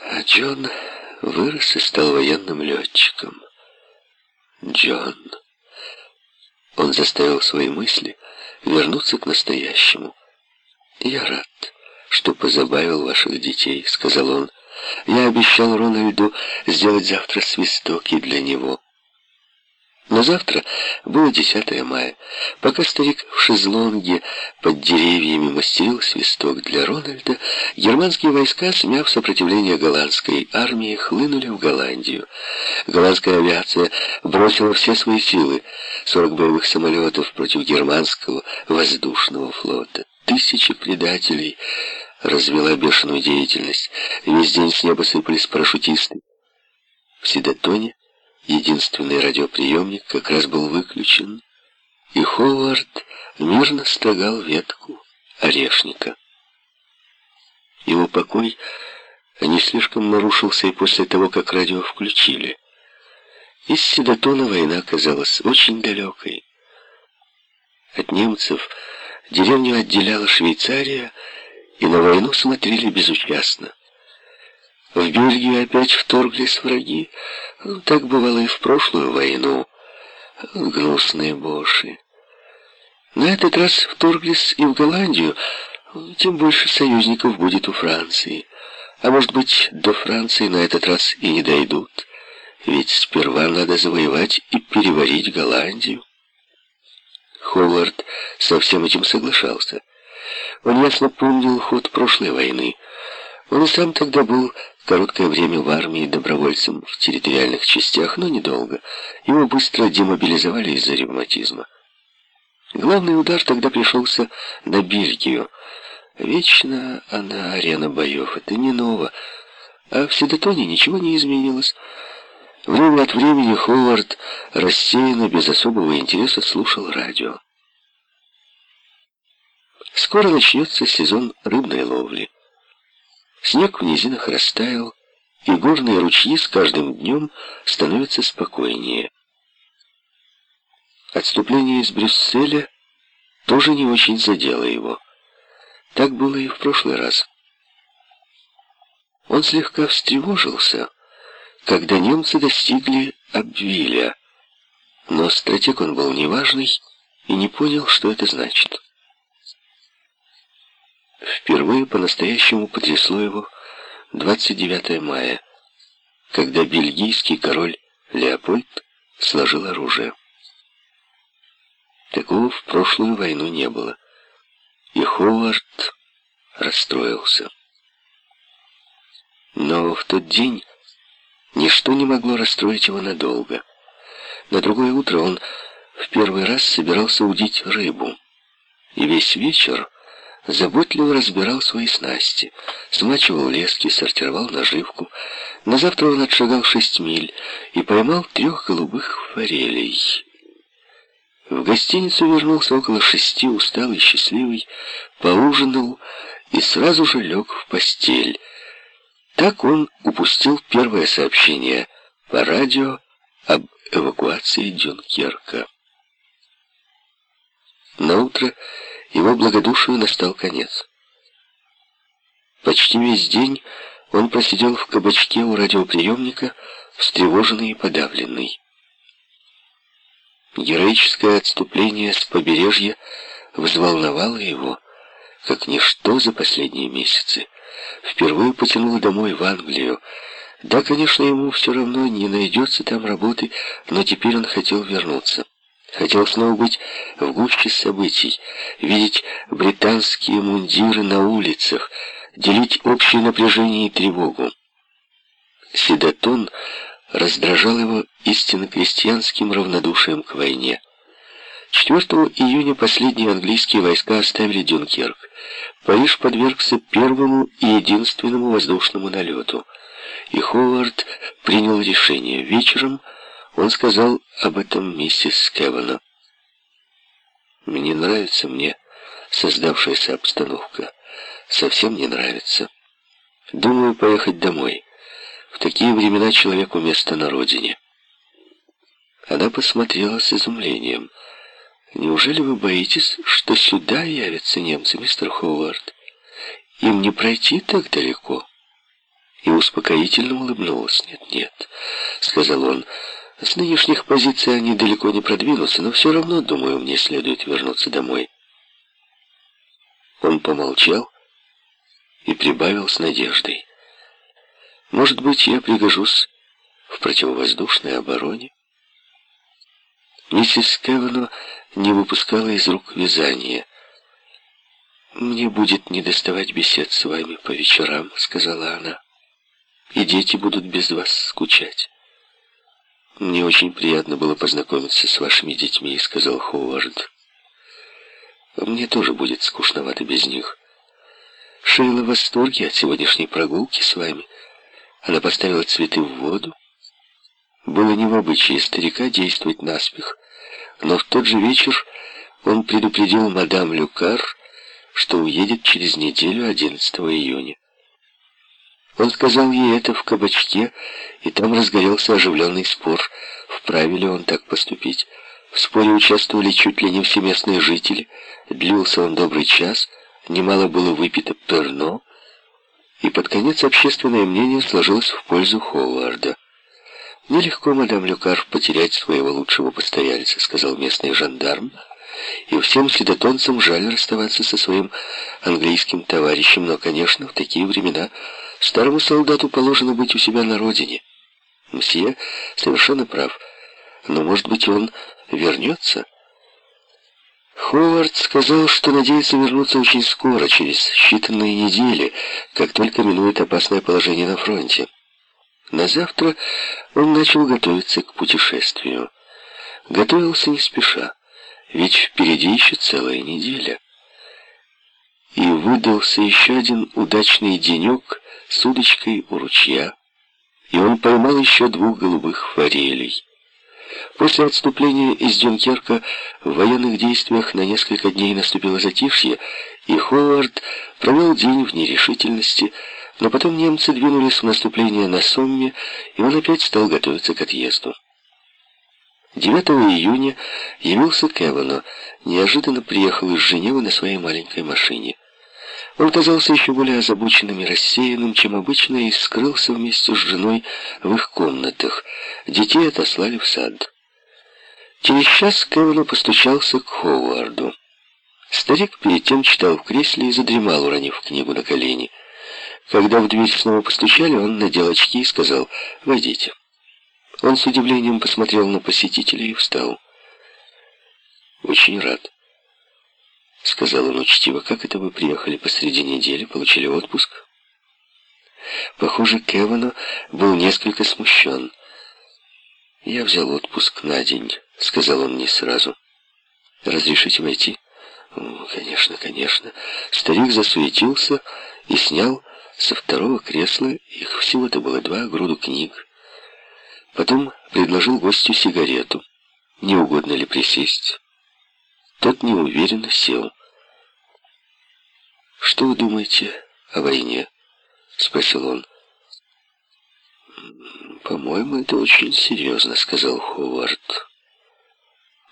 А Джон вырос и стал военным летчиком. Джон. Он заставил свои мысли вернуться к настоящему. «Я рад, что позабавил ваших детей», — сказал он. «Я обещал Рональду сделать завтра свисток и для него». Но завтра было 10 мая. Пока старик в шезлонге под деревьями мастерил свисток для Рональда, германские войска, смяв сопротивление голландской армии, хлынули в Голландию. Голландская авиация бросила все свои силы, 40 боевых самолетов против германского воздушного флота. Тысячи предателей развела бешеную деятельность. Весь день с неба сыпались парашютисты. В Седотоне единственный радиоприемник как раз был выключен, и Ховард мирно строгал ветку орешника. Его покой не слишком нарушился и после того, как радио включили. Из Седотона война казалась очень далекой. От немцев деревню отделяла Швейцария, и на войну смотрели безучастно. В Бельгию опять вторглись враги. Ну, так бывало и в прошлую войну. Гнусные боши. На этот раз вторглись и в Голландию, тем больше союзников будет у Франции. А может быть, до Франции на этот раз и не дойдут. Ведь сперва надо завоевать и переварить Голландию. Ховард со всем этим соглашался. Он ясно помнил ход прошлой войны. Он и сам тогда был короткое время в армии добровольцем в территориальных частях, но недолго. Его быстро демобилизовали из-за ревматизма. Главный удар тогда пришелся на Бельгию. Вечно она арена боев, это не ново. А в Седотоне ничего не изменилось. Время от времени Ховард рассеянно, без особого интереса, слушал радио. Скоро начнется сезон рыбной ловли. Снег в низинах растаял, и горные ручьи с каждым днем становятся спокойнее. Отступление из Брюсселя тоже не очень задело его. Так было и в прошлый раз. Он слегка встревожился, когда немцы достигли Абвиля, но стратег он был неважный и не понял, что это значит. Впервые по-настоящему потрясло его 29 мая, когда бельгийский король Леопольд сложил оружие. Такого в прошлую войну не было, и Ховард расстроился. Но в тот день ничто не могло расстроить его надолго. На другое утро он в первый раз собирался удить рыбу, и весь вечер заботливо разбирал свои снасти, смачивал лески, сортировал наживку. На завтра он отшагал шесть миль и поймал трех голубых форелей. В гостиницу вернулся около шести, усталый, счастливый, поужинал и сразу же лег в постель. Так он упустил первое сообщение по радио об эвакуации Дюнкерка. На утро его благодушию настал конец. Почти весь день он просидел в кабачке у радиоприемника, встревоженный и подавленный. Героическое отступление с побережья взволновало его, как ничто за последние месяцы. Впервые потянуло домой в Англию. Да, конечно, ему все равно не найдется там работы, но теперь он хотел вернуться. Хотел снова быть в гуще событий, видеть британские мундиры на улицах, делить общее напряжение и тревогу. Седотон раздражал его истинно крестьянским равнодушием к войне. 4 июня последние английские войска оставили Дюнкерк. Париж подвергся первому и единственному воздушному налету. И Ховард принял решение. Вечером он сказал об этом миссис Кевана. «Мне нравится мне создавшаяся обстановка. Совсем не нравится. Думаю поехать домой. В такие времена человеку место на родине». Она посмотрела с изумлением. «Неужели вы боитесь, что сюда явятся немцы, мистер Ховард? Им не пройти так далеко?» и успокоительно улыбнулась. «Нет, нет», — сказал он, — «с нынешних позиций они далеко не продвинутся, но все равно, думаю, мне следует вернуться домой». Он помолчал и прибавил с надеждой. «Может быть, я пригожусь в противовоздушной обороне?» Миссис Кевану не выпускала из рук вязание. «Мне будет недоставать бесед с вами по вечерам», — сказала она. «И дети будут без вас скучать». «Мне очень приятно было познакомиться с вашими детьми», — сказал Ховард. «Мне тоже будет скучновато без них». Шейла в восторге от сегодняшней прогулки с вами. Она поставила цветы в воду. Было не в обычае старика действовать наспех, но в тот же вечер он предупредил мадам Люкар, что уедет через неделю 11 июня. Он сказал ей это в кабачке, и там разгорелся оживленный спор, вправе ли он так поступить. В споре участвовали чуть ли не все местные жители, длился он добрый час, немало было выпито перно, и под конец общественное мнение сложилось в пользу Ховарда. «Нелегко, мадам Люкар, потерять своего лучшего постояльца», — сказал местный жандарм, — и всем следотонцам жаль расставаться со своим английским товарищем, но, конечно, в такие времена старому солдату положено быть у себя на родине. Мсье совершенно прав, но, может быть, он вернется? Ховард сказал, что надеется вернуться очень скоро, через считанные недели, как только минует опасное положение на фронте. На завтра он начал готовиться к путешествию. Готовился не спеша ведь впереди еще целая неделя. И выдался еще один удачный денек с удочкой у ручья, и он поймал еще двух голубых форелей. После отступления из Дюнкерка в военных действиях на несколько дней наступило затишье, и Ховард провел день в нерешительности, но потом немцы двинулись в наступление на Сомме, и он опять стал готовиться к отъезду. 9 июня явился Кевано, неожиданно приехал из Женевы на своей маленькой машине. Он казался еще более озабоченным и рассеянным, чем обычно, и скрылся вместе с женой в их комнатах. Детей отослали в сад. Через час Кевано постучался к Ховарду. Старик перед тем читал в кресле и задремал, уронив книгу на колени. Когда в дверь снова постучали, он надел очки и сказал «Войдите». Он с удивлением посмотрел на посетителя и встал. «Очень рад», — сказал он учтиво. «Как это вы приехали посреди недели, получили отпуск?» Похоже, Кевана был несколько смущен. «Я взял отпуск на день», — сказал он не сразу. «Разрешите войти?» «Конечно, конечно». Старик засуетился и снял со второго кресла, их всего-то было два, груду книг. Потом предложил гостю сигарету. Не угодно ли присесть? Тот неуверенно сел. «Что вы думаете о войне?» — спросил он. «По-моему, это очень серьезно», — сказал Ховард.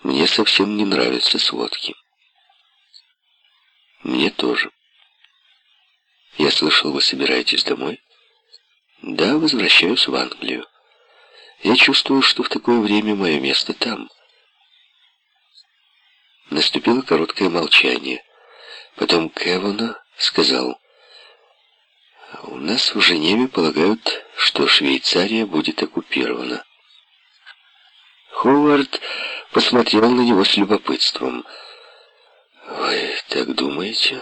«Мне совсем не нравятся сводки». «Мне тоже». «Я слышал, вы собираетесь домой?» «Да, возвращаюсь в Англию». Я чувствую, что в такое время мое место там. Наступило короткое молчание. Потом Кевана сказал, «У нас в Женеве полагают, что Швейцария будет оккупирована». Ховард посмотрел на него с любопытством. «Вы так думаете?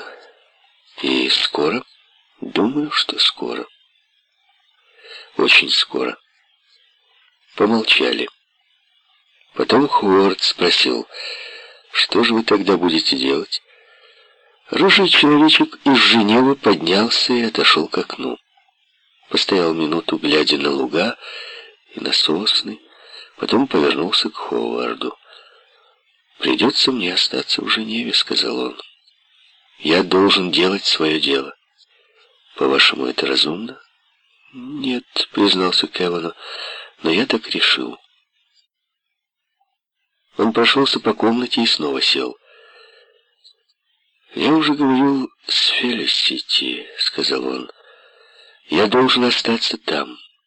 И скоро?» «Думаю, что скоро. Очень скоро». Помолчали. Потом Хуорд спросил, что же вы тогда будете делать? Рыжий человечек из Женевы поднялся и отошел к окну. Постоял минуту, глядя на луга и на сосны, потом повернулся к Ховарду. «Придется мне остаться в Женеве», — сказал он. «Я должен делать свое дело. По-вашему, это разумно?» «Нет», — признался Кевану, но я так решил. Он прошелся по комнате и снова сел. «Я уже говорил с Фелисити», — сказал он. Я должен остаться там.